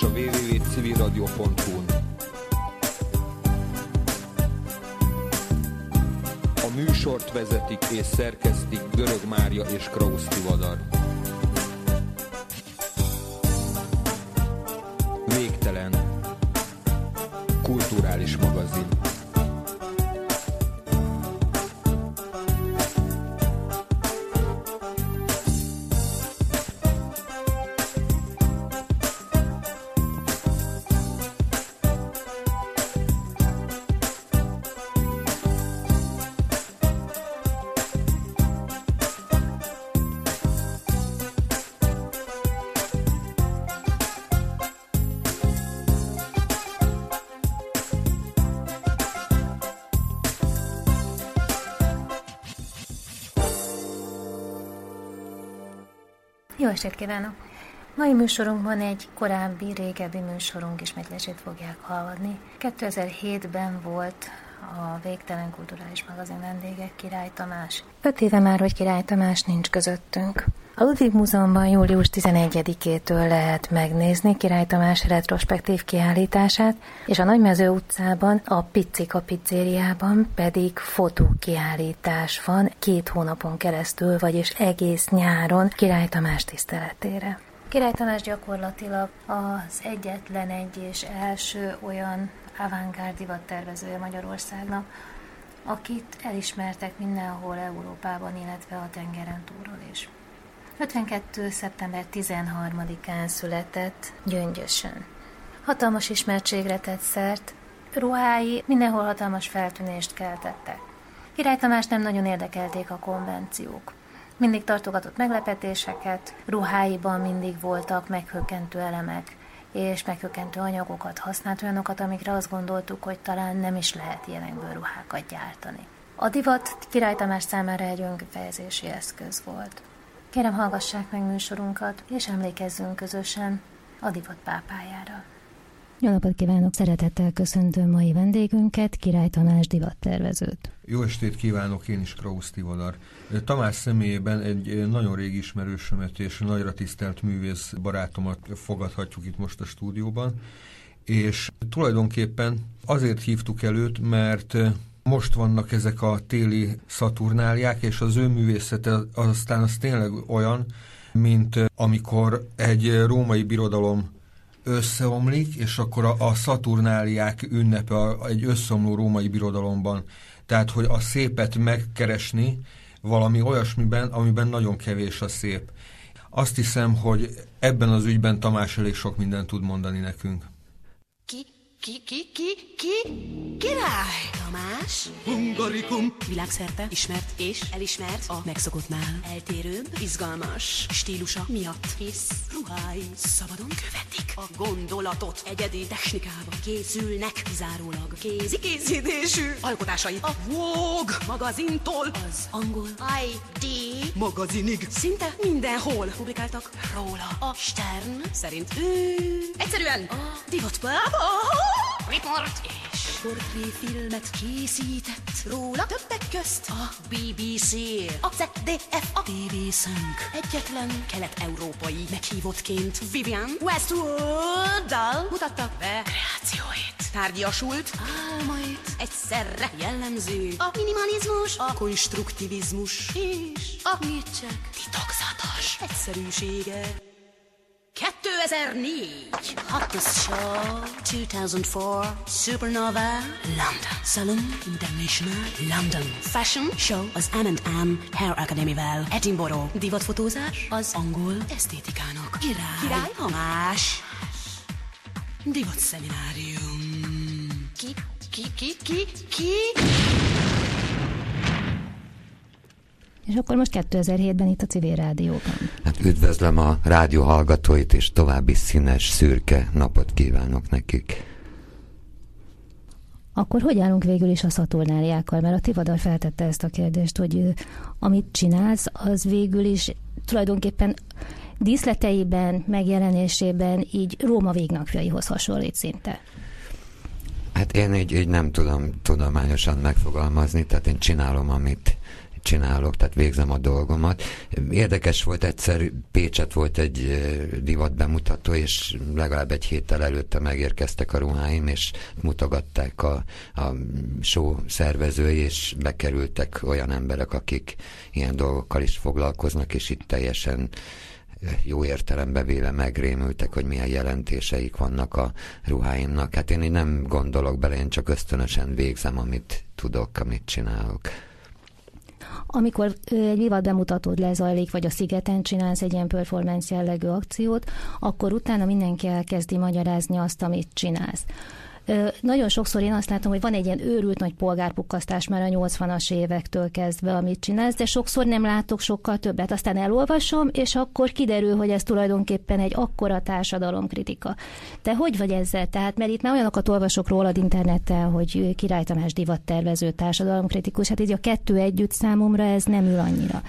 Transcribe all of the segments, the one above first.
és a www.civilradio.hu-n. A műsort vezetik és szerkesztik estét kívánok! Mai műsorunkban egy korábbi, régebbi műsorunk ismétlését fogják hallani. 2007-ben volt a Végtelen Kulturális Magazin vendége Király Tamás. Öt éve már, hogy Király Tamás nincs közöttünk. A Ludwig Múzeumban július 11-től lehet megnézni Király Tamás retrospektív kiállítását, és a Nagymező utcában, a Piccika pizzériában pedig fotókiállítás van két hónapon keresztül, vagyis egész nyáron Király Tamás tiszteletére. Király Tamás gyakorlatilag az egyetlen egy és első olyan avantgárd divattervezője Magyarországnak, akit elismertek mindenhol Európában, illetve a tengeren túlról is. 52. szeptember 13-án született Gyöngyösön. Hatalmas ismertségre tett szert, ruhái mindenhol hatalmas feltűnést keltettek. Király Tamás nem nagyon érdekelték a konvenciók. Mindig tartogatott meglepetéseket, ruháiban mindig voltak meghökkentő elemek, és meghökkentő anyagokat használt, olyanokat, amikre azt gondoltuk, hogy talán nem is lehet ilyenekből ruhákat gyártani. A divat Király Tamás számára egy önkifejezési eszköz volt. Kérem, hallgassák meg műsorunkat, és emlékezzünk közösen a divat pápájára. Jó napot kívánok! Szeretettel köszöntöm mai vendégünket, Király Tamás divattervezőt. Jó estét kívánok, én is Krausz Tivadar. Tamás személyében egy nagyon régi ismerősömet és nagyra tisztelt művész barátomat fogadhatjuk itt most a stúdióban, és tulajdonképpen azért hívtuk előtt, mert most vannak ezek a téli szaturnáliák, és az ő művészete aztán az tényleg olyan, mint amikor egy római birodalom összeomlik, és akkor a, a szaturnáliák ünnepe a, egy összeomló római birodalomban. Tehát, hogy a szépet megkeresni valami olyasmiben, amiben nagyon kevés a szép. Azt hiszem, hogy ebben az ügyben Tamás elég sok mindent tud mondani nekünk. Ki ki, ki, ki, ki? Király! Tamás. Hungarikum. Világszerte ismert és elismert a megszokottnál. Eltérőbb, izgalmas stílusa miatt. Kész ruhái szabadon követik a gondolatot. Egyedi technikával készülnek kizárólag. Kézi készítésű alkotásai. A Vogue magazintól az angol ID magazinig. Szinte mindenhol publikáltak róla. A Stern szerint ő egyszerűen a divatpápa. Report és portréfilmet készített róla többek közt a BBC, a ZDF, a TV Szönk. Egyetlen kelet-európai meghívottként Vivian Westwood-dal mutatta be kreációit. Tárgyasult álmait egyszerre jellemző a minimalizmus, a konstruktivizmus és a Nietzsche titokzatos egyszerűsége. 2004 Hottest Show 2004 Supernova London. Salon International London. Fashion Show az M&M Hair Academy-vel. Edinburgh Divatfotózás az angol esztétikának. Király, Király? Hamás Divat szeminárium Ki, ki, ki, ki, ki És akkor most 2007-ben itt a civil rádióban. Hát üdvözlöm a rádió hallgatóit, és további színes, szürke napot kívánok nekik. Akkor hogy állunk végül is a szaturnáliákkal? Mert a Tivadar feltette ezt a kérdést, hogy amit csinálsz, az végül is tulajdonképpen díszleteiben, megjelenésében így Róma végnapjaihoz hasonlít szinte. Hát én így, így nem tudom tudományosan megfogalmazni, tehát én csinálom, amit csinálok, tehát végzem a dolgomat. Érdekes volt egyszer, Pécset volt egy divat bemutató, és legalább egy héttel előtte megérkeztek a ruháim, és mutogatták a, a show szervezői, és bekerültek olyan emberek, akik ilyen dolgokkal is foglalkoznak, és itt teljesen jó értelembe véve megrémültek, hogy milyen jelentéseik vannak a ruháimnak. Hát én így nem gondolok bele, én csak ösztönösen végzem, amit tudok, amit csinálok. Amikor egy vivat bemutatód lezajlik, vagy a szigeten csinálsz egy ilyen performance jellegű akciót, akkor utána mindenki elkezdi magyarázni azt, amit csinálsz. Nagyon sokszor én azt látom, hogy van egy ilyen őrült nagy polgárpukkasztás már a 80-as évektől kezdve, amit csinálsz, de sokszor nem látok sokkal többet. Aztán elolvasom, és akkor kiderül, hogy ez tulajdonképpen egy akkora társadalomkritika. Te hogy vagy ezzel? Tehát, mert itt már olyanokat olvasok rólad interneten, hogy Király Tamás divattervező társadalomkritikus, hát így a kettő együtt számomra ez nem ül annyira.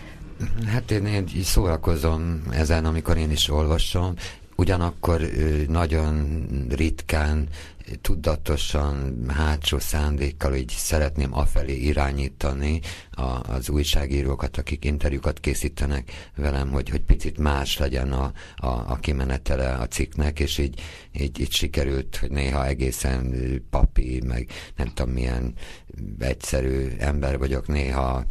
Hát én, én így szórakozom ezen, amikor én is olvasom, ugyanakkor nagyon ritkán tudatosan, hátsó szándékkal így szeretném afelé irányítani a, az újságírókat, akik interjúkat készítenek velem, hogy, hogy picit más legyen a, a, a kimenetele a cikknek, és így, így, így sikerült, hogy néha egészen papi, meg nem tudom milyen egyszerű ember vagyok, néha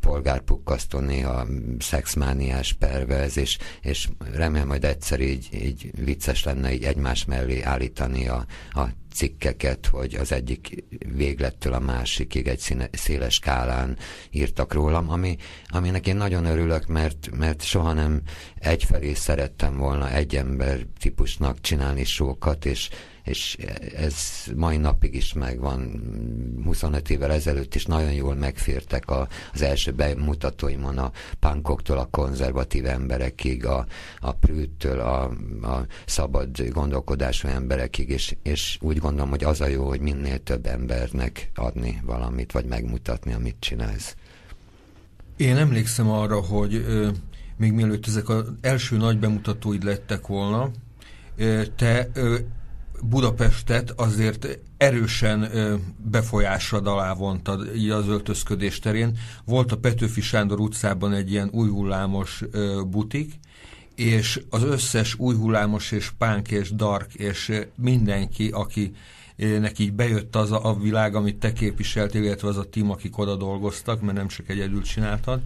polgárpukkasztó, néha szexmániás pervez, és, és remélem, hogy egyszer így, így vicces lenne így egymás mellé állítani a, a cikkeket, hogy az egyik véglettől a másikig egy színe, széles skálán írtak rólam, ami, aminek én nagyon örülök, mert, mert soha nem egyfelé szerettem volna egy ember típusnak csinálni sókat, és, és ez mai napig is megvan. 25 évvel ezelőtt is nagyon jól megfértek a, az első bemutatóimon a punkoktól a konzervatív emberekig, a, a prűttől a, a szabad gondolkodású emberekig, és, és úgy gondolom, hogy az a jó, hogy minél több embernek adni valamit, vagy megmutatni, amit csinálsz. Én emlékszem arra, hogy ö, még mielőtt ezek az első nagy bemutatóid lettek volna, te Budapestet azért erősen befolyásra alá vontad így az öltözködés terén. Volt a Petőfi Sándor utcában egy ilyen új hullámos ö, butik, és az összes új hullámos és pánk és dark és mindenki, aki neki így bejött az a, a világ, amit te képviseltél, illetve az a tím, akik oda dolgoztak, mert nem csak egyedül csináltad,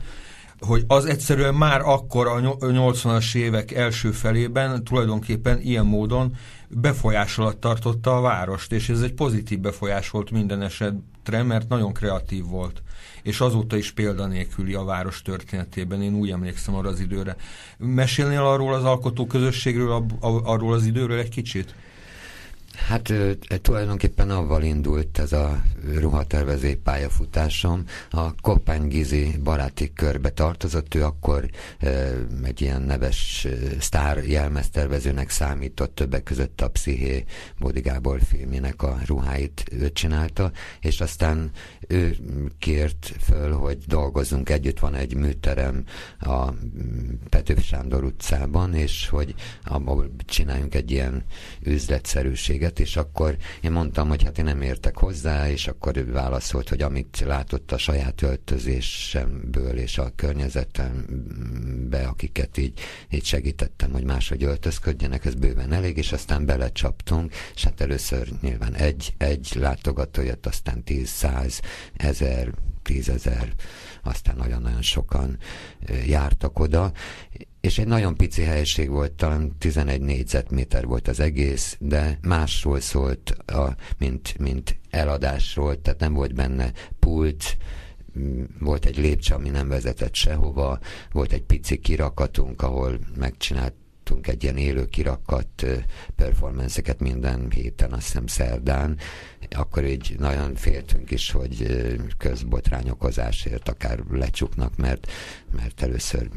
hogy az egyszerűen már akkor a 80-as évek első felében tulajdonképpen ilyen módon befolyás alatt tartotta a várost, és ez egy pozitív befolyás volt minden esetre, mert nagyon kreatív volt. És azóta is példanélküli a város történetében, én úgy emlékszem arra az időre. Mesélnél arról az alkotó közösségről, arról az időről egy kicsit? Hát tulajdonképpen avval indult ez a ruhatervezé pályafutásom. A Koppány Gizi baráti körbe tartozott, ő akkor egy ilyen neves sztár jelmeztervezőnek számított, többek között a Psziché Bódi Gábor filmének a ruháit ő csinálta, és aztán ő kért föl, hogy dolgozzunk együtt, van egy műterem a Petőfi Sándor utcában, és hogy abból csináljunk egy ilyen üzletszerűséget, és akkor én mondtam, hogy hát én nem értek hozzá, és akkor ő válaszolt, hogy amit látott a saját öltözésemből és a környezetembe, akiket így, így segítettem, hogy máshogy öltözködjenek, ez bőven elég, és aztán belecsaptunk, és hát először nyilván egy, egy látogató jött, aztán tíz, száz, ezer, tízezer, aztán nagyon-nagyon sokan jártak oda, és egy nagyon pici helység volt, talán 11 négyzetméter volt az egész, de másról szólt, a, mint, mint eladásról, tehát nem volt benne pult, volt egy lépcső, ami nem vezetett sehova, volt egy pici kirakatunk, ahol megcsinált tartunk egy ilyen élő kirakat performanceket minden héten, azt hiszem szerdán, akkor így nagyon féltünk is, hogy közbotrányokozásért akár lecsuknak, mert, mert először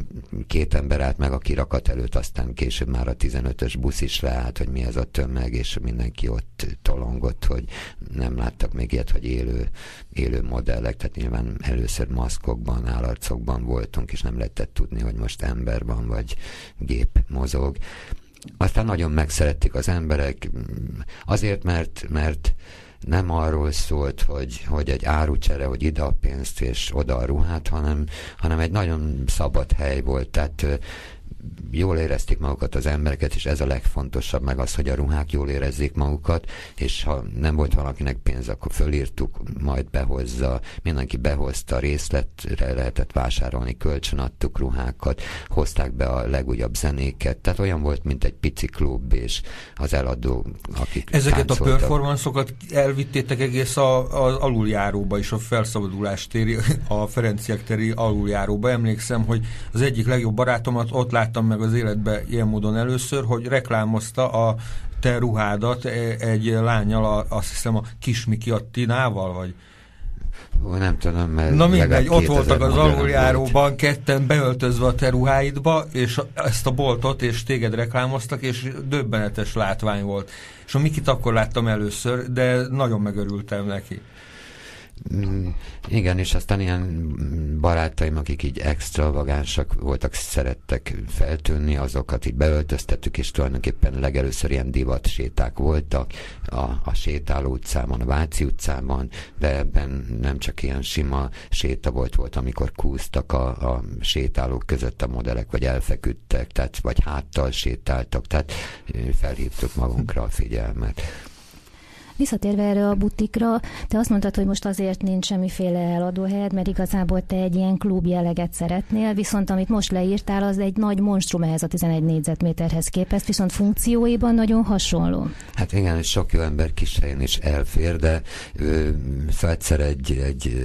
két ember állt meg a kirakat előtt, aztán később már a 15-ös busz is leállt, hogy mi ez a tömeg, és mindenki ott tolongott, hogy nem láttak még ilyet, hogy élő, élő modellek, tehát nyilván először maszkokban, állarcokban voltunk, és nem lehetett tudni, hogy most ember van, vagy gép mozog. Aztán nagyon megszerették az emberek, azért, mert, mert nem arról szólt, hogy, hogy egy árucsere, hogy ide a pénzt és oda a ruhát, hanem, hanem egy nagyon szabad hely volt. Tehát jól érezték magukat az embereket, és ez a legfontosabb, meg az, hogy a ruhák jól érezzék magukat, és ha nem volt valakinek pénz, akkor fölírtuk, majd behozza, mindenki behozta, részletre lehetett vásárolni, kölcsön adtuk ruhákat, hozták be a legújabb zenéket, tehát olyan volt, mint egy pici klub, és az eladó, akik Ezeket táncoltak. a performanszokat elvittétek egész a, az aluljáróba is, a felszabadulás téri, a Ferenciek téri aluljáróba. Emlékszem, hogy az egyik legjobb barátomat ott láttam meg az életbe ilyen módon először, hogy reklámozta a te ruhádat e, egy lányal, azt hiszem a Kismiki Attinával, vagy Ó, nem tudom, mert Na mindegy, ott voltak az aluljáróban, ketten beöltözve a te ruháidba, és ezt a boltot és téged reklámoztak, és döbbenetes látvány volt. És a Mikit akkor láttam először, de nagyon megörültem neki. Mm, igen, és aztán ilyen barátaim, akik így extravagánsak voltak, szerettek feltűnni, azokat így beöltöztettük, és tulajdonképpen legelőször ilyen divat séták voltak a, a sétáló utcában, a Váci utcában, de ebben nem csak ilyen sima séta volt, volt, amikor kúztak a, a sétálók között a modellek, vagy elfeküdtek, tehát vagy háttal sétáltak, tehát felhívtuk magunkra a figyelmet. Visszatérve erre a butikra, te azt mondtad, hogy most azért nincs semmiféle eladóhelyed, mert igazából te egy ilyen klub jelleget szeretnél, viszont amit most leírtál, az egy nagy monstrum ehhez a 11 négyzetméterhez képest, viszont funkcióiban nagyon hasonló. Hát igen, sok jó ember kis helyen is elfér, de ö, egyszer egy, egy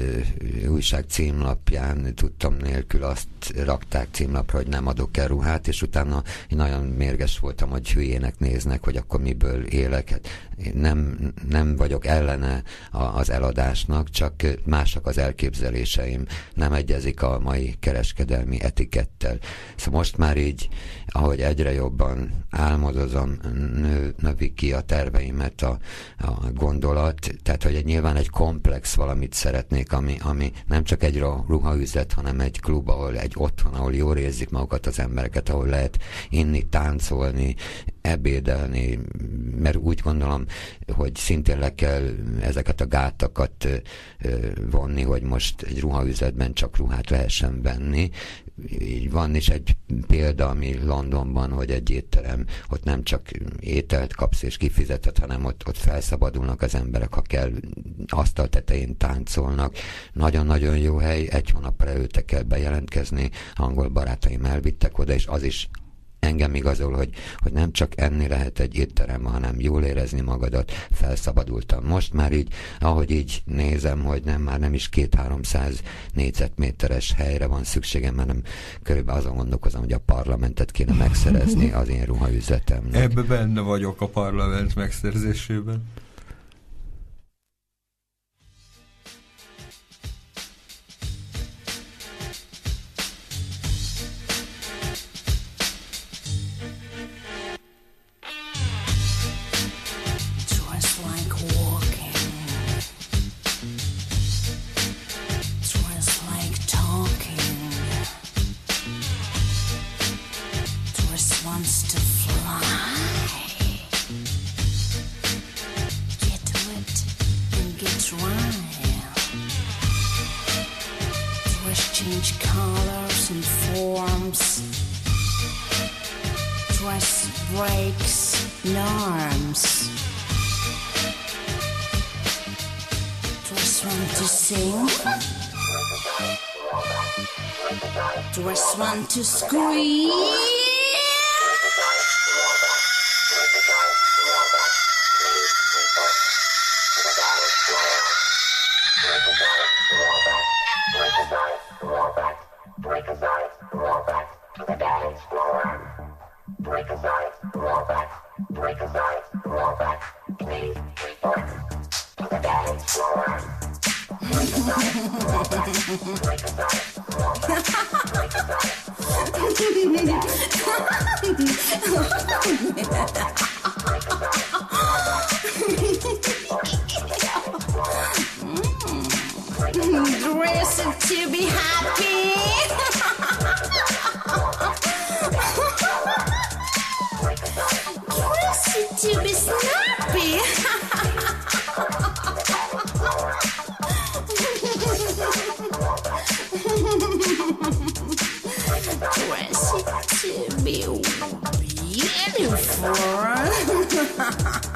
újság címlapján tudtam nélkül azt rakták címlapra, hogy nem adok el ruhát, és utána én nagyon mérges voltam, hogy hülyének néznek, hogy akkor miből élek. Hát én nem, nem vagyok ellene az eladásnak, csak másak az elképzeléseim, nem egyezik a mai kereskedelmi etikettel. Szóval most már így, ahogy egyre jobban álmodozom, nő, növi ki a terveimet a, a gondolat, tehát hogy egy, nyilván egy komplex valamit szeretnék, ami, ami nem csak egy ruhaüzlet, hanem egy klub, ahol egy otthon, ahol jól érzik magukat az embereket, ahol lehet inni, táncolni, ebédelni, mert úgy gondolom, hogy szintén le kell ezeket a gátakat vonni, hogy most egy ruhaüzletben csak ruhát lehessen venni. Így van is egy példa, ami Londonban, hogy egy étterem, ott nem csak ételt kapsz és kifizeted, hanem ott, ott felszabadulnak az emberek, ha kell, asztal tetején táncolnak. Nagyon-nagyon jó hely, egy hónapra előtte kell bejelentkezni, angol barátaim elvittek oda, és az is engem igazol, hogy, hogy nem csak enni lehet egy étterem, hanem jól érezni magadat, felszabadultam. Most már így, ahogy így nézem, hogy nem, már nem is két-háromszáz négyzetméteres helyre van szükségem, hanem körülbelül azon gondolkozom, hogy a parlamentet kéne megszerezni az én ruhaüzletemnek. Ebben benne vagyok a parlament megszerzésében. To scream. Jimmy, beautiful.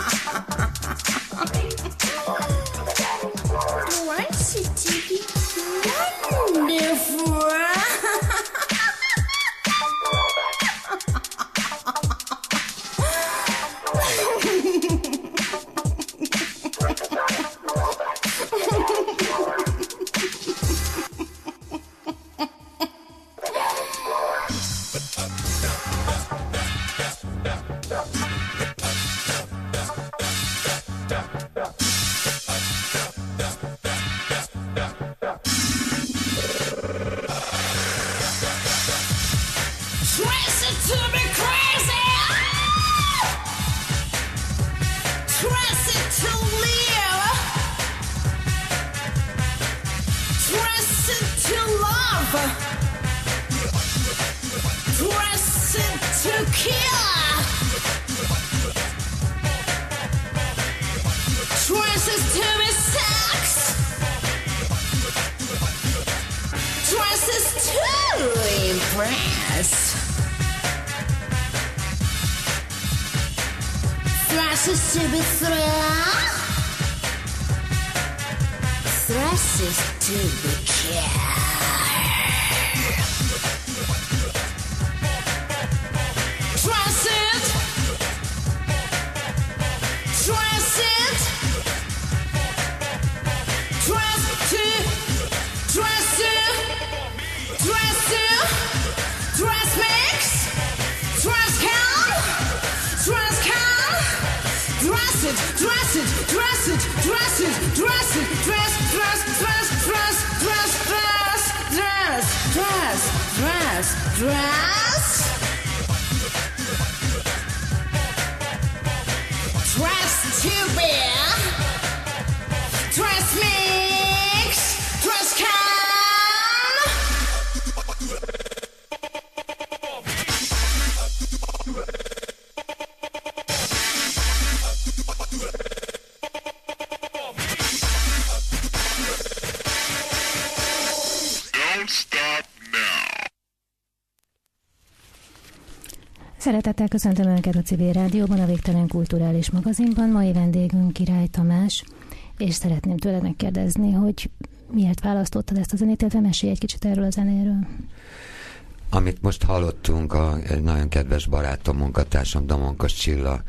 it, dress it, dress it, dress it, dress, dress, dress, dress, dress, dress, dress, dress, dress, dress. Szeretettel köszöntöm Önöket a Civil Rádióban, a Végtelen Kulturális Magazinban. Mai vendégünk Király Tamás, és szeretném tőled megkérdezni, hogy miért választottad ezt a zenét, illetve mesélj egy kicsit erről a zenéről. Amit most hallottunk, a, egy nagyon kedves barátom, munkatársam, Damonkos Csilla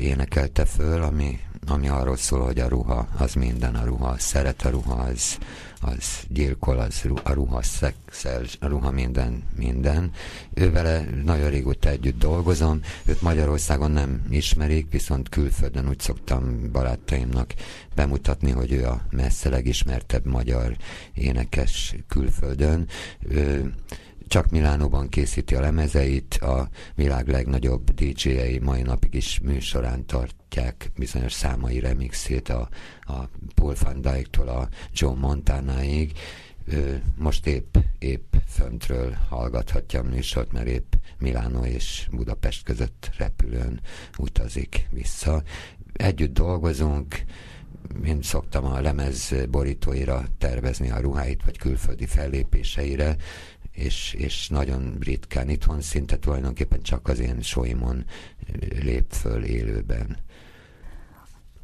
énekelte föl, ami, ami arról szól, hogy a ruha az minden, a ruha az szeret, a ruha az, az gyilkol, az ru, a ruha szexel, a ruha minden, minden. Ő vele nagyon régóta együtt dolgozom, őt Magyarországon nem ismerik, viszont külföldön úgy szoktam barátaimnak bemutatni, hogy ő a messze legismertebb magyar énekes külföldön. Ő, csak Milánóban készíti a lemezeit, a világ legnagyobb DJ-ei mai napig is műsorán tartják bizonyos számai remixét a, a Paul van Dyke-tól a Joe Montanáig. Ő most épp, épp föntről hallgathatja a műsort, mert épp Milánó és Budapest között repülőn utazik vissza. Együtt dolgozunk, én szoktam a lemez borítóira tervezni a ruháit, vagy külföldi fellépéseire, és, és nagyon ritkán itthon szinte tulajdonképpen csak az én sóimon lép föl élőben.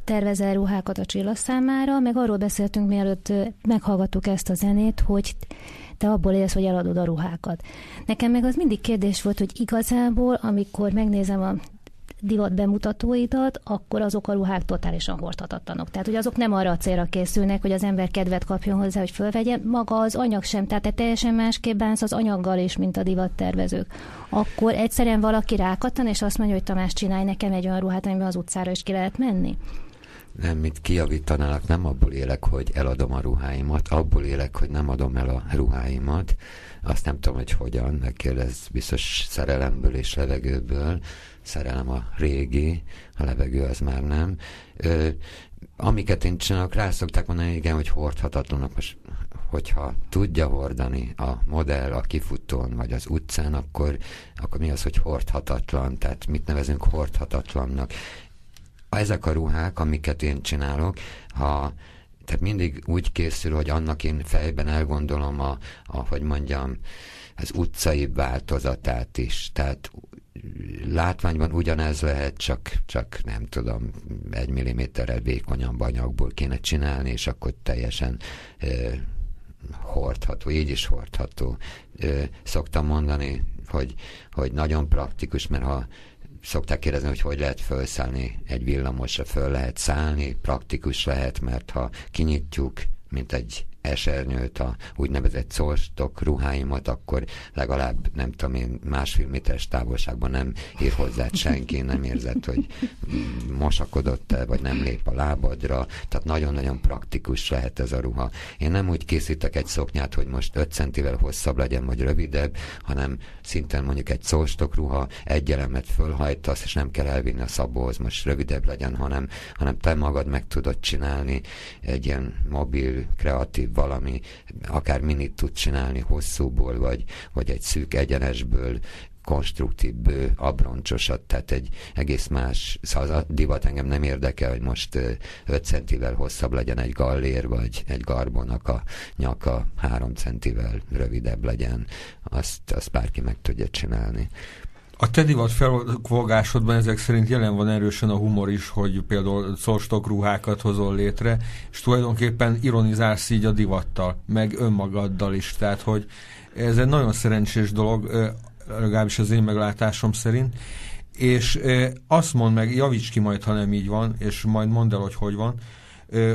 Tervezel ruhákat a Csilla számára, meg arról beszéltünk, mielőtt meghallgattuk ezt a zenét, hogy te abból élsz, hogy eladod a ruhákat. Nekem meg az mindig kérdés volt, hogy igazából, amikor megnézem a divat bemutatóidat, akkor azok a ruhák totálisan hordhatatlanok. Tehát, hogy azok nem arra a célra készülnek, hogy az ember kedvet kapjon hozzá, hogy fölvegye. Maga az anyag sem, tehát te teljesen másképp bánsz az anyaggal is, mint a divattervezők. Akkor egyszerűen valaki rákattan, és azt mondja, hogy Tamás, csinálj nekem egy olyan ruhát, amiben az utcára is ki lehet menni. Nem, mint kijavítanálak, nem abból élek, hogy eladom a ruháimat, abból élek, hogy nem adom el a ruháimat. Azt nem tudom, hogy hogyan, megkérdez biztos szerelemből és levegőből. Szerelem a régi, a levegő az már nem. Ö, amiket én csinálok, rá szokták mondani, igen, hogy hordhatatlanok. Most hogyha tudja hordani a modell a kifutón vagy az utcán, akkor, akkor mi az, hogy hordhatatlan? Tehát mit nevezünk hordhatatlannak? ezek a ruhák, amiket én csinálok, ha tehát mindig úgy készül, hogy annak én fejben elgondolom a, a hogy mondjam, az utcai változatát is. Tehát látványban ugyanez lehet, csak, csak nem tudom, egy milliméterrel vékonyabb anyagból kéne csinálni, és akkor teljesen ö, hordható, így is hordható. Ö, szoktam mondani, hogy, hogy nagyon praktikus, mert ha szokták kérdezni, hogy hogy lehet felszállni egy villamosra, föl lehet szállni, praktikus lehet, mert ha kinyitjuk, mint egy esernyőt, a úgynevezett szolstok ruháimat, akkor legalább, nem tudom én, másfél méteres távolságban nem ér hozzá senki, nem érzed, hogy mosakodott-e, vagy nem lép a lábadra, tehát nagyon-nagyon praktikus lehet ez a ruha. Én nem úgy készítek egy szoknyát, hogy most 5 centivel hosszabb legyen, vagy rövidebb, hanem szinten mondjuk egy szolstok ruha, egy elemet fölhajtasz, és nem kell elvinni a szabóhoz, most rövidebb legyen, hanem, hanem te magad meg tudod csinálni egy ilyen mobil, kreatív valami, akár minit tud csinálni hosszúból, vagy, vagy egy szűk egyenesből, konstruktív, bő, abroncsosat, tehát egy egész más, szóval a divat engem nem érdekel, hogy most 5 centivel hosszabb legyen egy gallér, vagy egy garbonak a nyaka 3 centivel rövidebb legyen, azt, azt bárki meg tudja csinálni. A te divat felfogásodban ezek szerint jelen van erősen a humor is, hogy például szolstok ruhákat hozol létre, és tulajdonképpen ironizálsz így a divattal, meg önmagaddal is. Tehát, hogy ez egy nagyon szerencsés dolog, legalábbis az én meglátásom szerint, és azt mond meg, javíts ki majd, ha nem így van, és majd mondd el, hogy hogy van,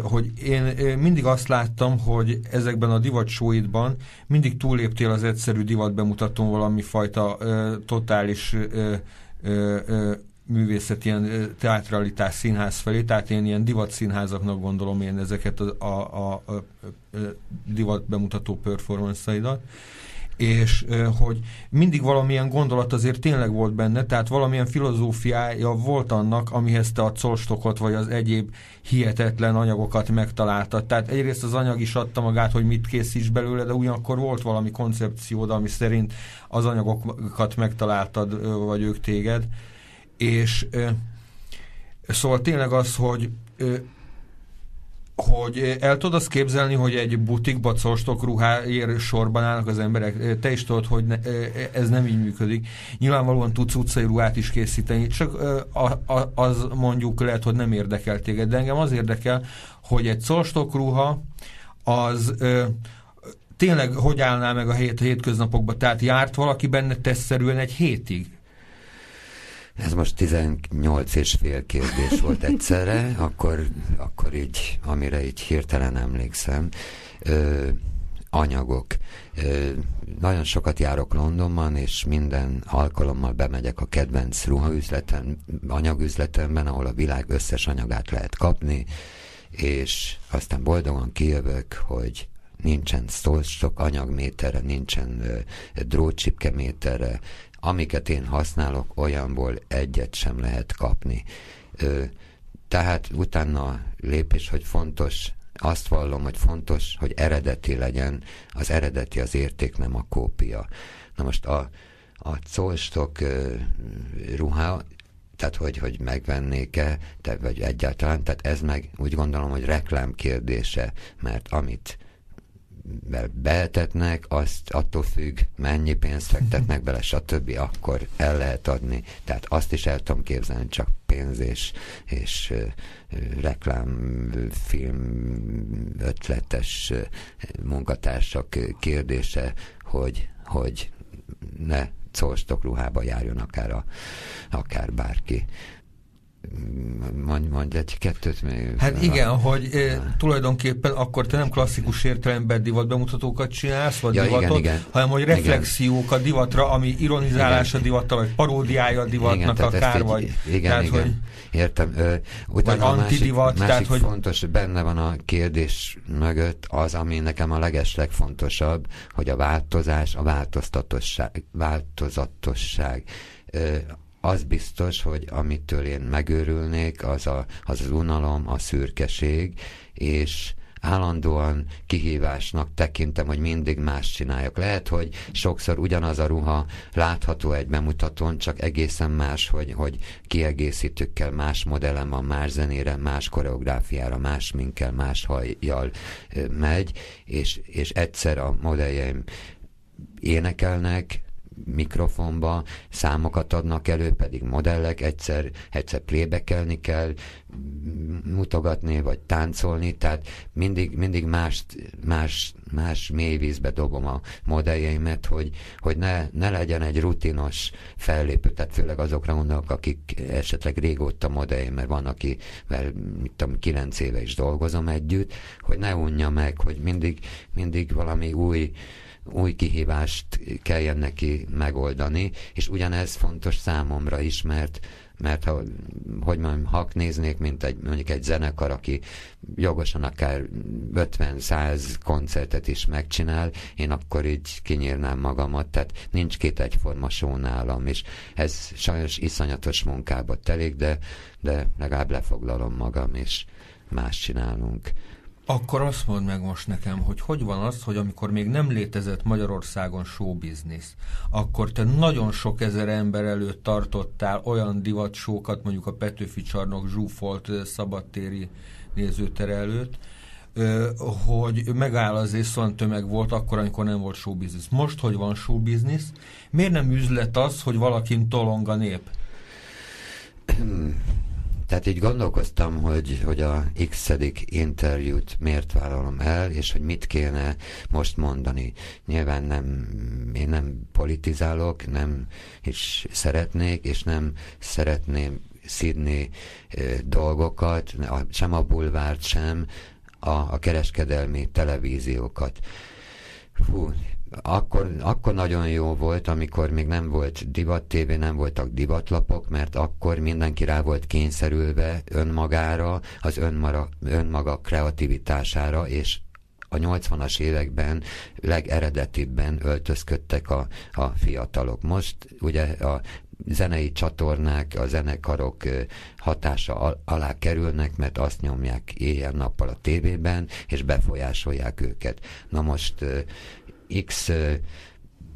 hogy én mindig azt láttam, hogy ezekben a divatsóidban mindig túléptél az egyszerű divat bemutatón valami fajta totális művészet, ilyen teatralitás színház felé, tehát én ilyen divat színházaknak gondolom én ezeket a, a, a, a divat bemutató performance-aidat és hogy mindig valamilyen gondolat azért tényleg volt benne, tehát valamilyen filozófiája volt annak, amihez te a colstokot vagy az egyéb hihetetlen anyagokat megtaláltad. Tehát egyrészt az anyag is adta magát, hogy mit készíts belőle, de ugyanakkor volt valami koncepciód, ami szerint az anyagokat megtaláltad, vagy ők téged. És szóval tényleg az, hogy hogy el tudod azt képzelni, hogy egy butikba colstok ruháért sorban állnak az emberek. Te is tudod, hogy ne, ez nem így működik. Nyilvánvalóan tudsz utcai ruhát is készíteni, csak az mondjuk lehet, hogy nem érdekel téged. De engem az érdekel, hogy egy colstok ruha az tényleg hogy állná meg a hét, hétköznapokban? Tehát járt valaki benne teszszerűen egy hétig? Ez most 18 és fél kérdés volt egyszerre, akkor, akkor így, amire így hirtelen emlékszem. Ö, anyagok. Ö, nagyon sokat járok Londonban, és minden alkalommal bemegyek a kedvenc ruhaüzleten, anyagüzletemben, ahol a világ összes anyagát lehet kapni, és aztán boldogan kijövök, hogy nincsen szolstok anyagméterre, nincsen drótcsipke méterre, amiket én használok, olyanból egyet sem lehet kapni. Ö, tehát utána lépés, hogy fontos, azt vallom, hogy fontos, hogy eredeti legyen, az eredeti az érték, nem a kópia. Na most a, a colstok ruha, tehát hogy, hogy megvennék-e, vagy egyáltalán, tehát ez meg úgy gondolom, hogy reklám kérdése, mert amit beetetnek, azt attól függ, mennyi pénzt fektetnek bele, stb., akkor el lehet adni. Tehát azt is el tudom képzelni, csak pénz és, és reklámfilm ötletes munkatársak kérdése, hogy, hogy ne szolstok ruhába járjon akár, a, akár bárki mondj, mondj egy kettőt még. Hát igen, a... hogy e, tulajdonképpen akkor te nem klasszikus értelemben divat bemutatókat csinálsz, vagy ja, divatot, igen, igen. hanem hogy reflexiók a divatra, ami ironizálás igen. a divatta, vagy paródiája a divatnak igen, akár, vagy... Igen, tehát, igen. Hogy, Értem. Ö, vagy antidivat. Másik, másik tehát, fontos, hogy... benne van a kérdés mögött az, ami nekem a leges legfontosabb, hogy a változás, a változtatosság, változatosság. Ö, az biztos, hogy amitől én megőrülnék, az, a, az az unalom, a szürkeség, és állandóan kihívásnak tekintem, hogy mindig más csináljak. Lehet, hogy sokszor ugyanaz a ruha látható egy bemutatón, csak egészen más, hogy, hogy kiegészítőkkel, más modellem van, más zenére, más koreográfiára, más minkkel, más hajjal megy, és, és egyszer a modelljeim énekelnek, mikrofonba, számokat adnak elő, pedig modellek, egyszer, egyszer plébekelni kell, mutogatni, vagy táncolni, tehát mindig, mindig más, más, más mélyvízbe dobom a modelljeimet, hogy, hogy ne, ne legyen egy rutinos fellépő, tehát főleg azokra gondolok, akik esetleg régóta modelljei, mert van, akivel, mit tudom, kilenc éve is dolgozom együtt, hogy ne unja meg, hogy mindig, mindig valami új, új kihívást kelljen neki megoldani, és ugyanez fontos számomra is, mert mert ha, hogy mondjam, ha néznék, mint egy, mondjuk egy zenekar, aki jogosan akár 50-100 koncertet is megcsinál, én akkor így kinyírnám magamat, tehát nincs két egyforma só nálam, és ez sajnos iszonyatos munkába telik, de, de legalább lefoglalom magam, és más csinálunk. Akkor azt mondd meg most nekem, hogy hogy van az, hogy amikor még nem létezett Magyarországon showbiznisz, akkor te nagyon sok ezer ember előtt tartottál olyan divatsókat, mondjuk a Petőfi csarnok zsúfolt szabadtéri nézőter előtt, hogy megáll az észon tömeg volt akkor, amikor nem volt showbiznisz. Most, hogy van showbiznisz, miért nem üzlet az, hogy valakin tolong a nép? Tehát így gondolkoztam, hogy, hogy a x interjút miért vállalom el, és hogy mit kéne most mondani. Nyilván nem, én nem politizálok, nem is szeretnék, és nem szeretném szidni dolgokat, sem a bulvárt, sem a, a kereskedelmi televíziókat. Fú, akkor, akkor nagyon jó volt, amikor még nem volt divat tévé, nem voltak divatlapok, mert akkor mindenki rá volt kényszerülve önmagára, az önmara, önmaga kreativitására, és a 80-as években legeredetibben öltözködtek a, a fiatalok. Most ugye a zenei csatornák, a zenekarok hatása alá kerülnek, mert azt nyomják éjjel-nappal a tévében, és befolyásolják őket. Na most X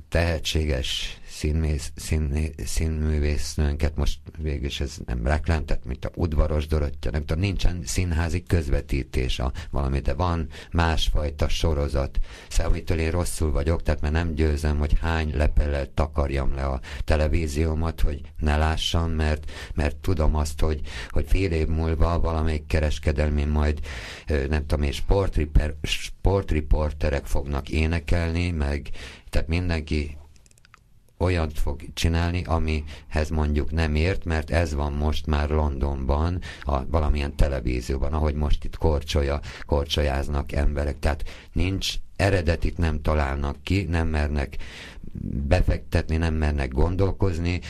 tehetséges színmész, szín, színművésznőnket, most végülis ez nem reklám, tehát mint a udvaros Dorottya, nem tudom, nincsen színházi közvetítés a valami, de van másfajta sorozat, szóval amitől én rosszul vagyok, tehát mert nem győzem, hogy hány lepellel takarjam le a televíziómat, hogy ne lássam, mert, mert tudom azt, hogy, hogy fél év múlva valamelyik kereskedelmi majd, nem tudom és sportriporterek fognak énekelni, meg tehát mindenki olyat fog csinálni, amihez mondjuk nem ért, mert ez van most már Londonban, a valamilyen televízióban, ahogy most itt korcsolya, korcsolyáznak emberek. Tehát nincs eredetit nem találnak ki, nem mernek befektetni, nem mernek gondolkozni,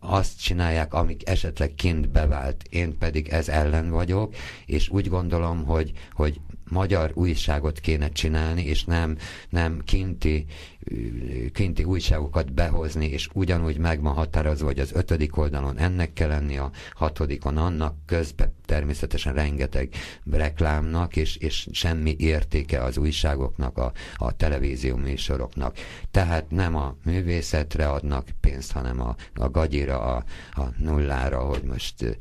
azt csinálják, amik esetleg kint bevált, én pedig ez ellen vagyok, és úgy gondolom, hogy, hogy magyar újságot kéne csinálni, és nem, nem kinti, kinti újságokat behozni, és ugyanúgy meg van határozva, hogy az ötödik oldalon ennek kell lenni, a hatodikon annak, közben természetesen rengeteg reklámnak, és, és semmi értéke az újságoknak, a, a televízió műsoroknak. Tehát nem a művészetre adnak pénzt, hanem a, a gagyira, a, a nullára, hogy most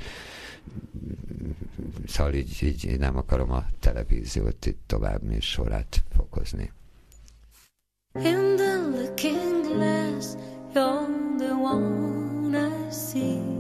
szóval így, így nem akarom a televíziót itt tovább műsorát fokozni. In the looking glass, you're the one I see.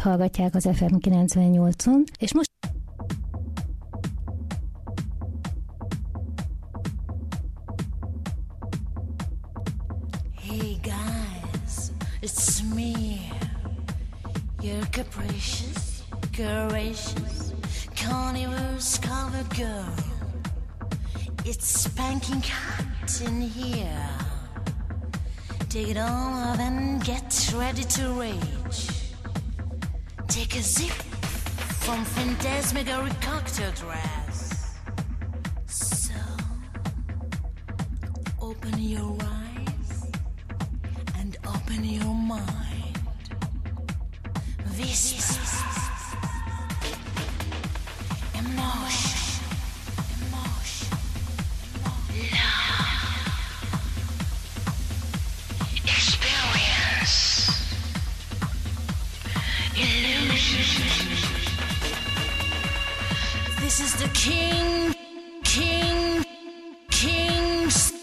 hallgatják az FM 98-on, és most Hey guys, it's me. You're capricious, courageous, carnivorous cover girl. It's spanking hot in here. Take it all off and get ready to rage. make a cocktail dress. So, open your eyes and open your mind. This is emotion. This is the King, King, King's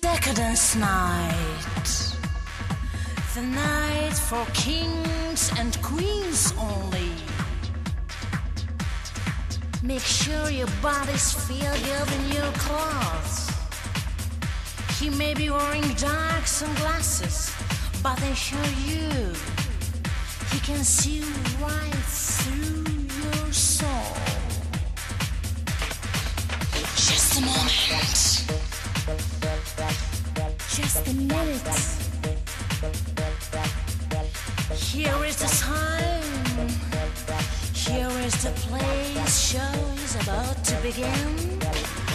Decadence Night. The night for kings and queens only. Make sure your body's feel good in your clothes. He may be wearing dark sunglasses, but they show you he can see right Just a minute. Here is the time. Here is the place. Show is about to begin.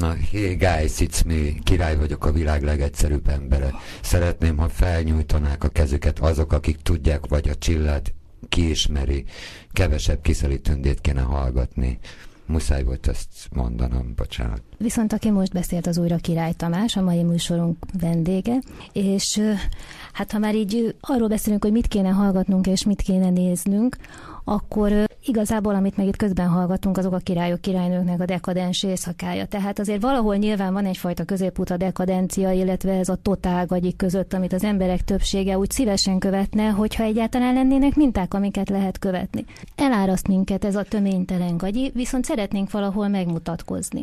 Na, hey guys, it's me. Király vagyok a világ legegyszerűbb embere. Szeretném, ha felnyújtanák a kezüket azok, akik tudják, vagy a csillát kiismeri. Kevesebb kiszelítőndét kéne hallgatni. Muszáj volt ezt mondanom, bocsánat. Viszont aki most beszélt az újra Király Tamás, a mai műsorunk vendége, és hát ha már így arról beszélünk, hogy mit kéne hallgatnunk és mit kéne néznünk, akkor igazából, amit meg itt közben hallgatunk, azok a királyok, királynőknek a dekadens éjszakája. Tehát azért valahol nyilván van egyfajta középút a dekadencia, illetve ez a totál gagyik között, amit az emberek többsége úgy szívesen követne, hogyha egyáltalán lennének minták, amiket lehet követni. Eláraszt minket ez a töménytelen gagyi, viszont szeretnénk valahol megmutatkozni.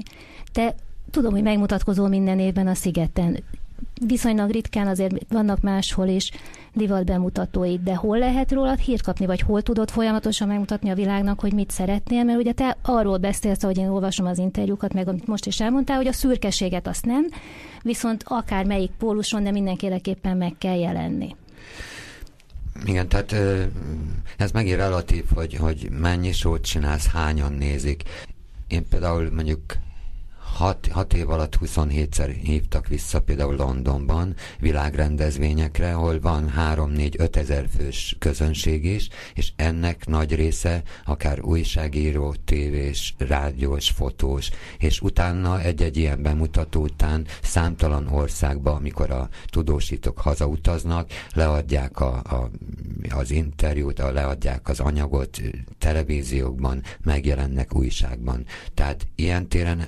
Te tudom, hogy megmutatkozol minden évben a szigeten. Viszonylag ritkán azért vannak máshol is divat bemutatóid, de hol lehet rólad hírt kapni, vagy hol tudod folyamatosan megmutatni a világnak, hogy mit szeretnél, mert ugye te arról beszélsz, ahogy én olvasom az interjúkat, meg amit most is elmondtál, hogy a szürkeséget azt nem, viszont akár melyik póluson, de mindenképpen meg kell jelenni. Igen, tehát ez megint relatív, hogy, hogy mennyi sót csinálsz, hányan nézik. Én például mondjuk hat, hat év alatt 27-szer hívtak vissza, például Londonban világrendezvényekre, ahol van 3-4-5 ezer fős közönség is, és ennek nagy része akár újságíró, tévés, rádiós, fotós, és utána egy-egy ilyen bemutató után számtalan országba, amikor a tudósítók hazautaznak, leadják a, a, az interjút, a, leadják az anyagot televíziókban, megjelennek újságban. Tehát ilyen téren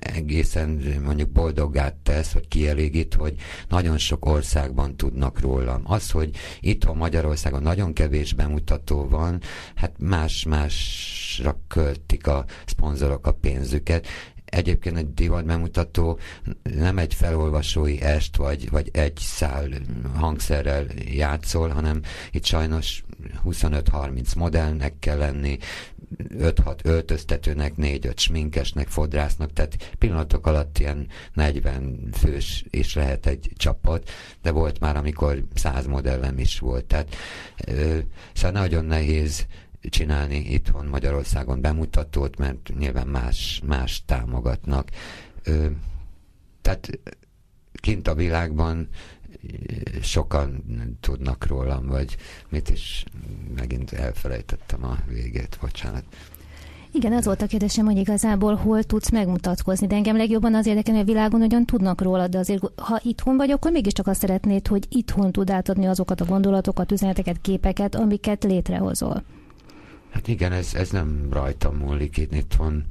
egészen mondjuk boldoggá tesz, vagy kielégít, hogy nagyon sok országban tudnak rólam. Az, hogy itthon Magyarországon nagyon kevés bemutató van, hát más-másra költik a szponzorok a pénzüket, Egyébként egy divat bemutató nem egy felolvasói est, vagy, vagy egy szál hangszerrel játszol, hanem itt sajnos 25-30 modellnek kell lenni, 5-6 öltöztetőnek, 4-5 sminkesnek, fodrásznak, tehát pillanatok alatt ilyen 40 fős is lehet egy csapat, de volt már, amikor 100 modellem is volt, tehát ö, szóval nagyon nehéz csinálni itthon Magyarországon bemutatót, mert nyilván más, más támogatnak. Ö, tehát kint a világban sokan tudnak rólam, vagy mit is, megint elfelejtettem a végét, bocsánat. Igen, az volt a kérdésem, hogy igazából hol tudsz megmutatkozni, de engem legjobban az érdekel, hogy a világon hogyan tudnak rólad, de azért ha itthon vagy, akkor mégiscsak azt szeretnéd, hogy itthon tud átadni azokat a gondolatokat, üzeneteket, képeket, amiket létrehozol. Hát igen, ez, ez nem rajtam múlik. Itt itthon,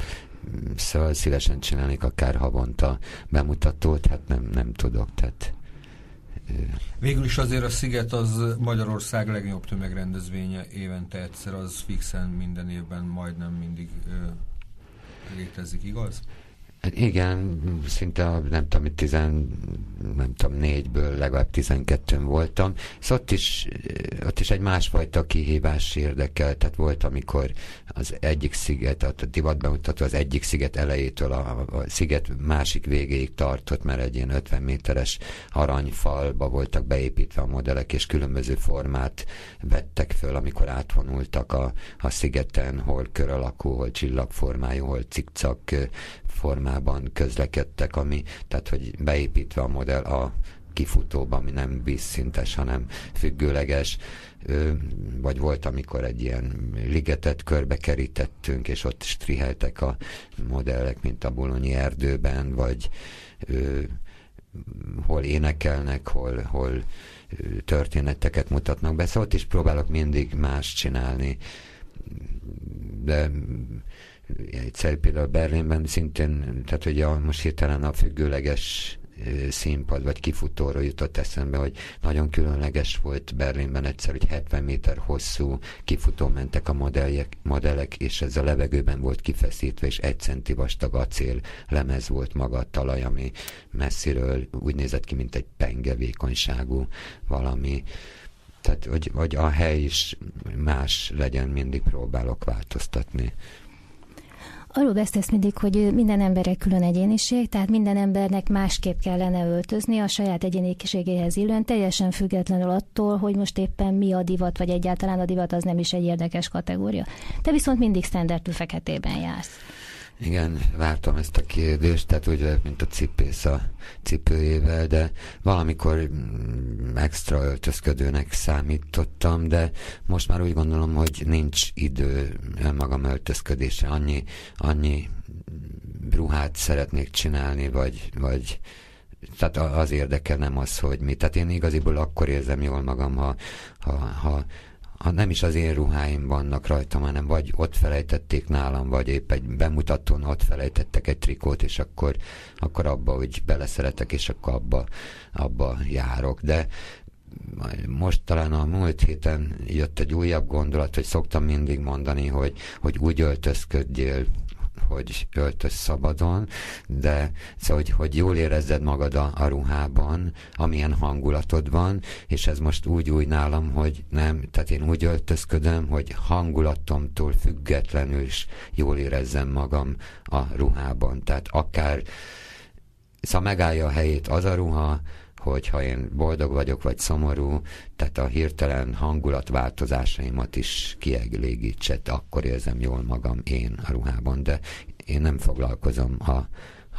szóval szívesen csinálnék akár havonta bemutatót, hát nem, nem tudok, tehát Végül is azért a Sziget az Magyarország legnagyobb tömegrendezvénye évente egyszer, az fixen minden évben majdnem mindig ö, létezik, igaz? Hát igen, szinte nem tudom, tizen, nem tudom, négyből legalább tizenkettőn voltam. Szóval ott is, ott is egy másfajta kihívás érdekel. Tehát volt, amikor az egyik sziget, a divat bemutató az egyik sziget elejétől a, a sziget másik végéig tartott, mert egy ilyen 50 méteres aranyfalba voltak beépítve a modellek, és különböző formát vettek föl, amikor átvonultak a, a szigeten, hol kör alakú, hol csillagformájú, hol cikcak formában közlekedtek, ami, tehát hogy beépítve a modell a kifutóba, ami nem vízszintes, hanem függőleges, vagy volt, amikor egy ilyen ligetet körbe kerítettünk, és ott striheltek a modellek, mint a Bolonyi erdőben, vagy hol énekelnek, hol, hol történeteket mutatnak be, szóval ott is próbálok mindig más csinálni, de egyszer például Berlinben szintén, tehát hogy a, most hirtelen a függőleges színpad vagy kifutóról jutott eszembe, hogy nagyon különleges volt Berlinben egyszer, hogy 70 méter hosszú kifutó mentek a modelljek, modellek, és ez a levegőben volt kifeszítve, és egy centi vastag acél lemez volt maga a talaj, ami messziről úgy nézett ki, mint egy penge vékonyságú valami. Tehát, hogy, hogy a hely is más legyen, mindig próbálok változtatni. Arról beszélsz mindig, hogy minden ember külön egyéniség, tehát minden embernek másképp kellene öltözni a saját egyéniségéhez illően, teljesen függetlenül attól, hogy most éppen mi a divat, vagy egyáltalán a divat az nem is egy érdekes kategória. Te viszont mindig standardű feketében jársz. Igen, vártam ezt a kérdést, tehát úgy vagyok, mint a cipész a cipőjével, de valamikor mm, extra öltözködőnek számítottam, de most már úgy gondolom, hogy nincs idő önmagam öltözködésre, annyi, annyi ruhát szeretnék csinálni, vagy, vagy tehát az érdekel nem az, hogy mi. Tehát én igaziból akkor érzem jól magam, ha, ha, ha ha nem is az én ruháim vannak rajtam, hanem vagy ott felejtették nálam, vagy épp egy bemutatón ott felejtettek egy trikót, és akkor, akkor abba úgy beleszeretek, és akkor abba, abba járok. De most talán a múlt héten jött egy újabb gondolat, hogy szoktam mindig mondani, hogy, hogy úgy öltözködjél, hogy öltöz szabadon, de szóval, hogy, hogy jól érezzed magad a, a ruhában, amilyen hangulatod van, és ez most úgy új nálam, hogy nem, tehát én úgy öltözködöm, hogy hangulatomtól függetlenül is jól érezzem magam a ruhában. Tehát akár szóval megállja a helyét az a ruha, hogyha én boldog vagyok, vagy szomorú, tehát a hirtelen hangulatváltozásaimat is kielégítse, akkor érzem jól magam én a ruhában, de én nem foglalkozom a,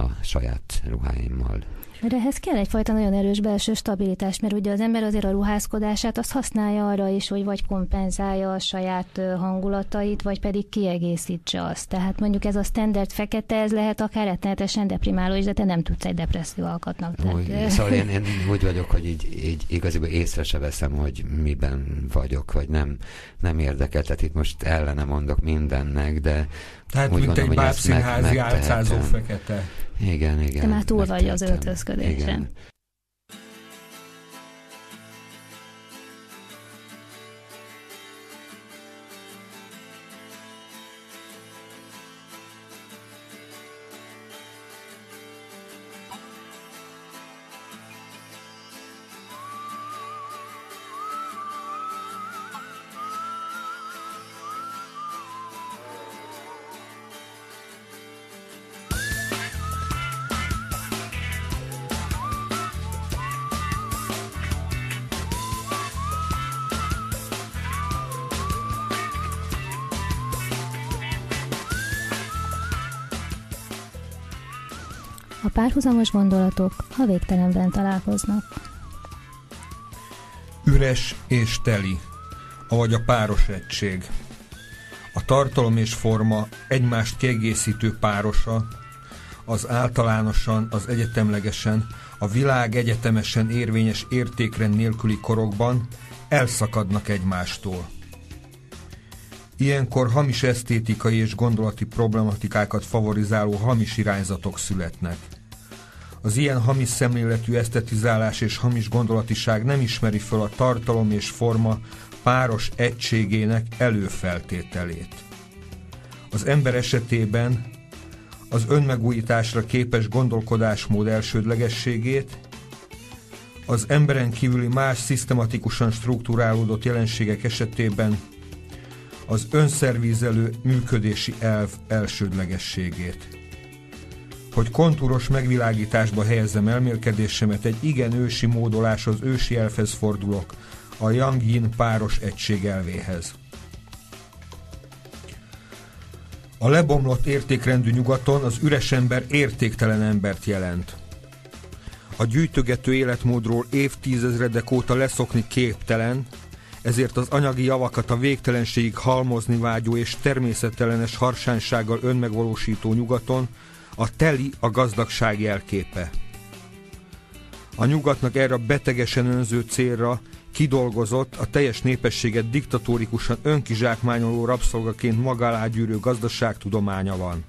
a saját ruháimmal. Mert ehhez kell egyfajta nagyon erős belső stabilitás, mert ugye az ember azért a ruházkodását azt használja arra is, hogy vagy kompenzálja a saját hangulatait, vagy pedig kiegészítse azt. Tehát mondjuk ez a standard fekete, ez lehet akár rettenetesen deprimáló is, de te nem tudsz egy depresszió alkatnak. Úgy, szóval én, én úgy vagyok, hogy így, így igazából észre se veszem, hogy miben vagyok, vagy nem, nem érdekel. Tehát itt most ellene mondok mindennek, de Tehát, Úgy mint gondolom, egy bábszínházi álcázó fekete. Igen, igen. Te már túl vagy az öltözködésen. Igen. Párhuzamos gondolatok a végtelenben találkoznak. Üres és teli, avagy a páros egység. A tartalom és forma egymást kiegészítő párosa, az általánosan, az egyetemlegesen, a világ egyetemesen érvényes értékrend nélküli korokban elszakadnak egymástól. Ilyenkor hamis esztétikai és gondolati problematikákat favorizáló hamis irányzatok születnek. Az ilyen hamis szemléletű esztetizálás és hamis gondolatiság nem ismeri föl a tartalom és forma páros egységének előfeltételét. Az ember esetében az önmegújításra képes gondolkodásmód elsődlegességét, az emberen kívüli más szisztematikusan struktúrálódott jelenségek esetében az önszervízelő működési elv elsődlegességét. Hogy kontúros megvilágításba helyezzem elmélkedésemet, egy igen ősi módolás az ősi elfhez fordulok, a Yang-Yin páros egység elvéhez. A lebomlott értékrendű nyugaton az üres ember értéktelen embert jelent. a gyűjtögető életmódról évtizedek óta leszokni képtelen, ezért az anyagi javakat a végtelenségig halmozni vágyó és természetelenes harsánysággal önmegvalósító nyugaton a teli a gazdagság jelképe. A nyugatnak erre a betegesen önző célra kidolgozott, a teljes népességet diktatórikusan önkizsákmányoló rabszolgaként magá gyűrő gazdaságtudománya van,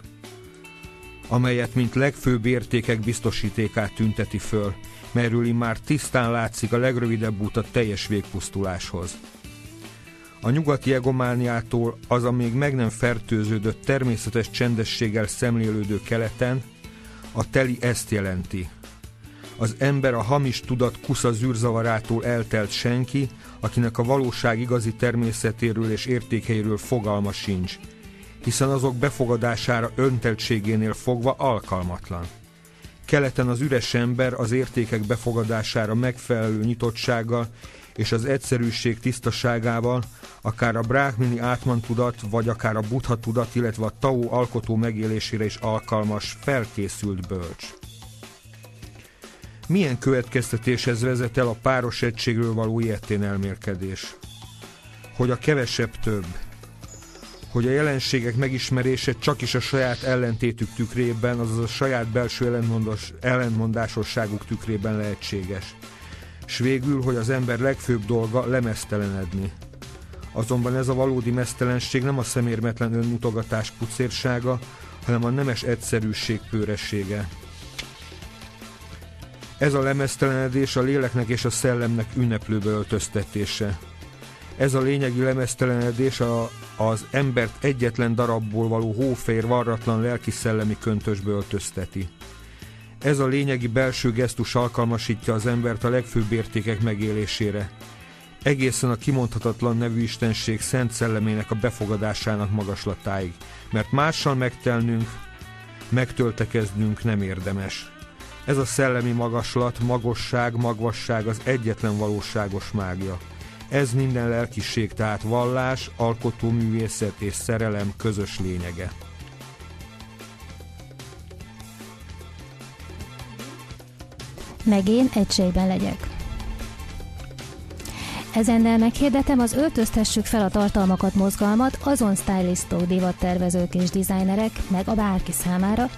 amelyet mint legfőbb értékek biztosítékát tünteti föl, melyről immár tisztán látszik a legrövidebb út a teljes végpusztuláshoz. A nyugati egomániától az a még meg nem fertőződött természetes csendességgel szemlélődő keleten a teli ezt jelenti. Az ember a hamis tudat kusza zűrzavarától eltelt senki, akinek a valóság igazi természetéről és értékeiről fogalma sincs, hiszen azok befogadására önteltségénél fogva alkalmatlan. Keleten az üres ember az értékek befogadására megfelelő nyitottsággal és az egyszerűség tisztaságával, akár a bráhmini átman tudat, vagy akár a buddha tudat, illetve a tau alkotó megélésére is alkalmas, felkészült bölcs. Milyen következtetéshez vezet el a páros egységről való ilyetén elmélkedés? Hogy a kevesebb több, hogy a jelenségek megismerése csak is a saját ellentétük tükrében, azaz a saját belső ellentmondos, ellentmondásosságuk tükrében lehetséges. S végül, hogy az ember legfőbb dolga lemesztelenedni. Azonban ez a valódi mesztelenség nem a szemérmetlen önmutogatás pucérsága, hanem a nemes egyszerűség pőressége. Ez a lemesztelenedés a léleknek és a szellemnek ünneplőbe öltöztetése. Ez a lényegi lemesztelenedés a, az embert egyetlen darabból való hófér varratlan lelki-szellemi köntösbe öltözteti. Ez a lényegi belső gesztus alkalmasítja az embert a legfőbb értékek megélésére. Egészen a kimondhatatlan nevű istenség szent szellemének a befogadásának magaslatáig, mert mással megtelnünk, megtöltekeznünk nem érdemes. Ez a szellemi magaslat, magosság, magvasság az egyetlen valóságos mágia. Ez minden lelkiség, tehát vallás, alkotóművészet és szerelem közös lényege. Meg én egységben legyek. Ezennel meghirdetem az Öltöztessük fel a tartalmakat mozgalmat azon stylistok, divattervezők és designerek, meg a bárki számára,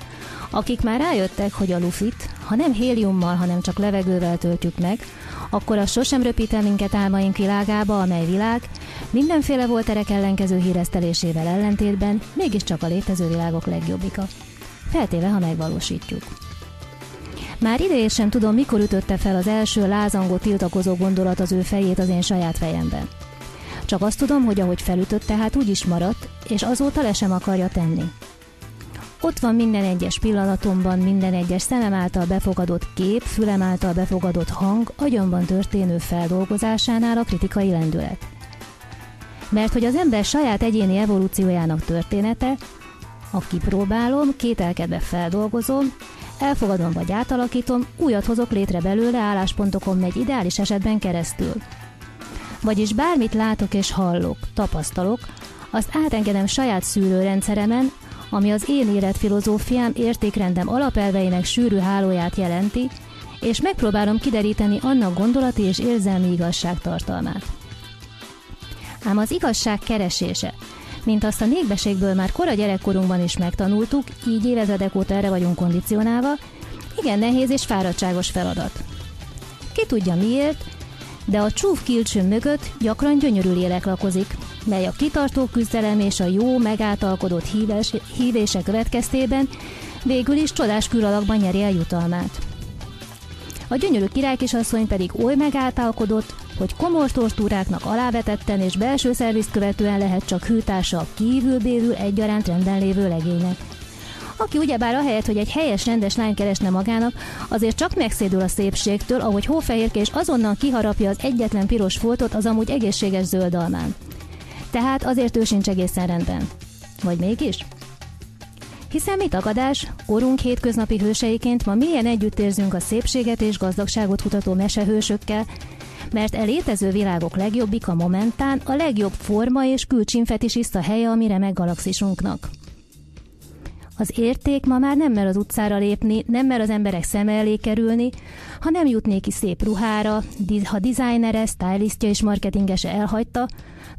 akik már rájöttek, hogy a lufit, ha nem héliummal, hanem csak levegővel töltjük meg, akkor az sosem röpít el minket álmaink világába, amely világ mindenféle volterek ellenkező híresztelésével ellentétben mégiscsak a létező világok legjobbika. Feltéve, ha megvalósítjuk. Már ideje sem tudom, mikor ütötte fel az első lázangó tiltakozó gondolat az ő fejét az én saját fejemben. Csak azt tudom, hogy ahogy felütött, tehát úgy is maradt, és azóta le sem akarja tenni. Ott van minden egyes pillanatomban, minden egyes szemem által befogadott kép, fülem által befogadott hang, agyamban történő feldolgozásánál a kritikai lendület. Mert hogy az ember saját egyéni evolúciójának története, ha kipróbálom, kételkedve feldolgozom, elfogadom vagy átalakítom, újat hozok létre belőle álláspontokon megy ideális esetben keresztül. Vagyis bármit látok és hallok, tapasztalok, azt átengedem saját szűrőrendszeremen, ami az én életfilozófiám értékrendem alapelveinek sűrű hálóját jelenti, és megpróbálom kideríteni annak gondolati és érzelmi igazság tartalmát. Ám az igazság keresése, mint azt a népbeségből már kora gyerekkorunkban is megtanultuk, így évezredek óta erre vagyunk kondicionálva, igen nehéz és fáradtságos feladat. Ki tudja miért, de a csúf kilcső mögött gyakran gyönyörű lélek lakozik, mely a kitartó küzdelem és a jó, megátalkodott híves, hívése következtében végül is csodás külalakban nyeri el jutalmát. A gyönyörű királykisasszony pedig oly megáltalkodott, hogy komor tortúráknak alávetetten és belső szervizt követően lehet csak hűtársa a kívülbélül egyaránt rendben lévő legénynek. Aki ugyebár ahelyett, hogy egy helyes, rendes lány keresne magának, azért csak megszédül a szépségtől, ahogy hófehérke és azonnal kiharapja az egyetlen piros foltot az amúgy egészséges zöld almán. Tehát azért ő sincs egészen rendben. Vagy mégis? Hiszen mi tagadás, korunk hétköznapi hőseiként ma mélyen együttérzünk a szépséget és gazdagságot kutató mesehősökkel, mert e létező világok legjobbik a momentán a legjobb forma és külcsinfetisiszta helye a mi remek galaxisunknak. Az érték ma már nem mer az utcára lépni, nem mer az emberek szeme elé kerülni, ha nem jut néki szép ruhára, ha designere, stylistja és marketingese elhagyta,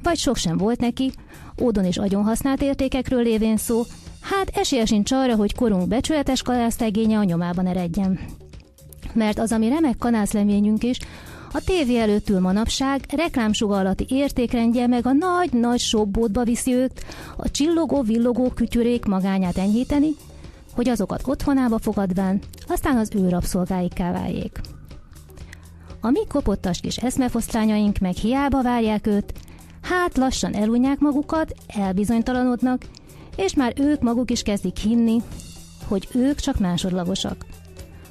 vagy sok sem volt neki, ódon és agyon használt értékekről lévén szó, hát esélye sincs arra, hogy korunk becsületes kalásztegénye a nyomában eredjen. Mert az, ami remek kanászleményünk is, a tévé előtt ül manapság, reklámsugallati értékrendje meg a nagy-nagy sobbótba viszi őt, a csillogó-villogó kütyürék magányát enyhíteni, hogy azokat otthonába fogadván, aztán az ő rabszolgáikká váljék. A mi kopottas kis eszmefoszlányaink meg hiába várják őt, hát lassan elunják magukat, elbizonytalanodnak, és már ők maguk is kezdik hinni, hogy ők csak másodlagosak,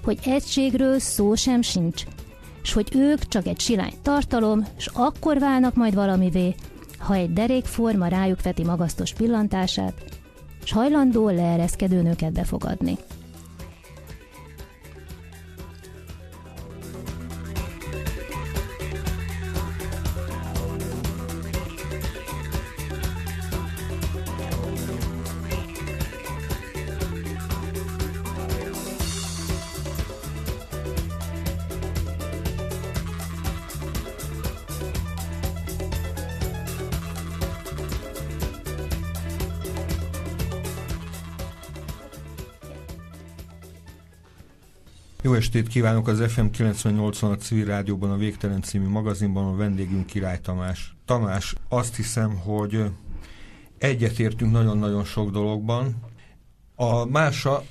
hogy egységről szó sem sincs, és hogy ők csak egy silány tartalom, és akkor válnak majd valamivé, ha egy derékforma rájuk veti magasztos pillantását, és hajlandó leereszkedő nőket befogadni. Estét kívánok az FM 98 a civil rádióban, a Végtelen című magazinban a vendégünk Király Tamás. Tamás, azt hiszem, hogy egyetértünk nagyon-nagyon sok dologban. A Mása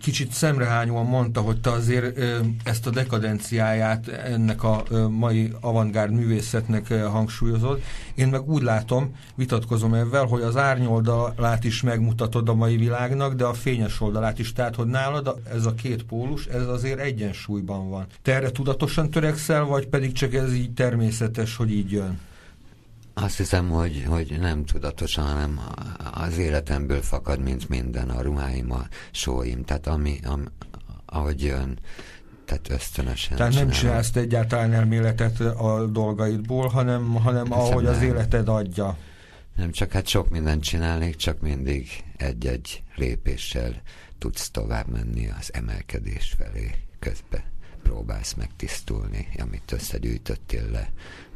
kicsit szemrehányóan mondta, hogy te azért ezt a dekadenciáját ennek a mai avantgárd művészetnek hangsúlyozod. Én meg úgy látom, vitatkozom ebben, hogy az árnyoldalát is megmutatod a mai világnak, de a fényes oldalát is. Tehát, hogy nálad ez a két pólus, ez azért egyensúlyban van. Te erre tudatosan törekszel, vagy pedig csak ez így természetes, hogy így jön? Azt hiszem, hogy, hogy nem tudatosan, hanem az életemből fakad, mint minden, a ruháim, a sóim, tehát ami, ami ahogy jön, tehát ösztönösen Tehát nem csinálsz te egyáltalán elméletet a dolgaidból, hanem, hanem ahogy az nem. életed adja. Nem csak hát sok mindent csinálnék, csak mindig egy-egy lépéssel tudsz tovább menni az emelkedés felé. Közben próbálsz megtisztulni, amit összegyűjtöttél le,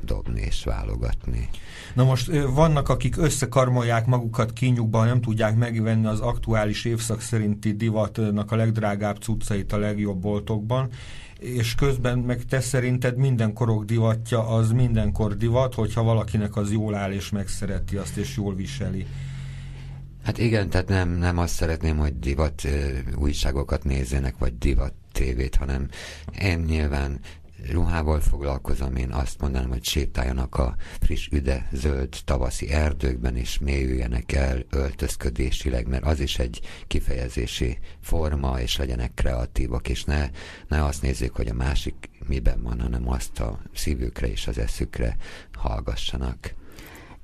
dobni és válogatni. Na most vannak, akik összekarmolják magukat kínjukban, nem tudják megvenni az aktuális évszak szerinti divatnak a legdrágább cuccait a legjobb boltokban, és közben meg te szerinted minden korok divatja az mindenkor divat, hogyha valakinek az jól áll és megszereti azt és jól viseli. Hát igen, tehát nem, nem azt szeretném, hogy divat újságokat nézzenek, vagy divat tévét, hanem én nyilván ruhával foglalkozom, én azt mondanám, hogy sétáljanak a friss, üde, zöld tavaszi erdőkben, és mélyüljenek el öltözködésileg, mert az is egy kifejezési forma, és legyenek kreatívak, és ne, ne azt nézzék, hogy a másik miben van, hanem azt a szívükre és az eszükre hallgassanak.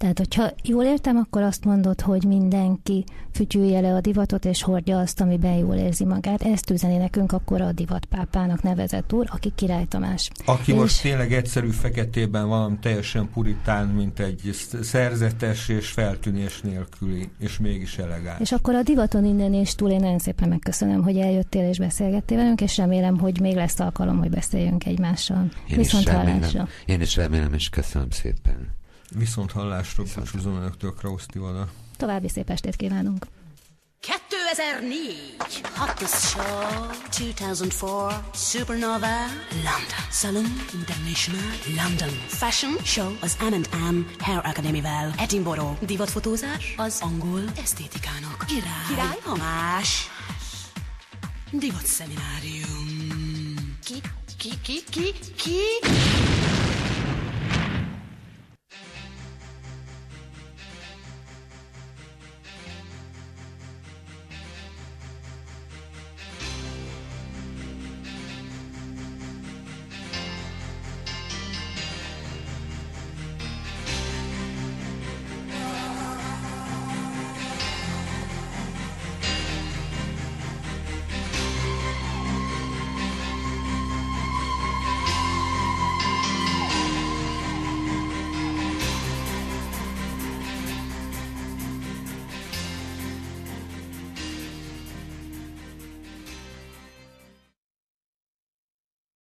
Tehát, hogyha jól értem, akkor azt mondod, hogy mindenki fütyülje le a divatot, és hordja azt, amiben jól érzi magát. Ezt üzeni nekünk akkor a divatpápának nevezett úr, aki Király Tamás. Aki És- most tényleg egyszerű feketében van, teljesen puritán, mint egy sz- szerzetes és feltűnés nélküli, és mégis elegáns. És akkor a divaton innen és túl én nagyon szépen megköszönöm, hogy eljöttél és beszélgettél velünk, és remélem, hogy még lesz alkalom, hogy beszéljünk egymással. Én Viszont is remélem, hallásra. én is remélem, és köszönöm szépen. Viszont hallásra Viszont búcsúzom önöktől, Krausz Tivada. További szép estét kívánunk! 2004 Hottest Show. 2004 Supernova. London. Salon International London. Fashion Show. Az M&M Hair Academy-vel. Edinburgh. Divatfotózás. Az angol esztétikának. Király, Király? Tamás. Divat szeminárium. Ki, ki, ki, ki, ki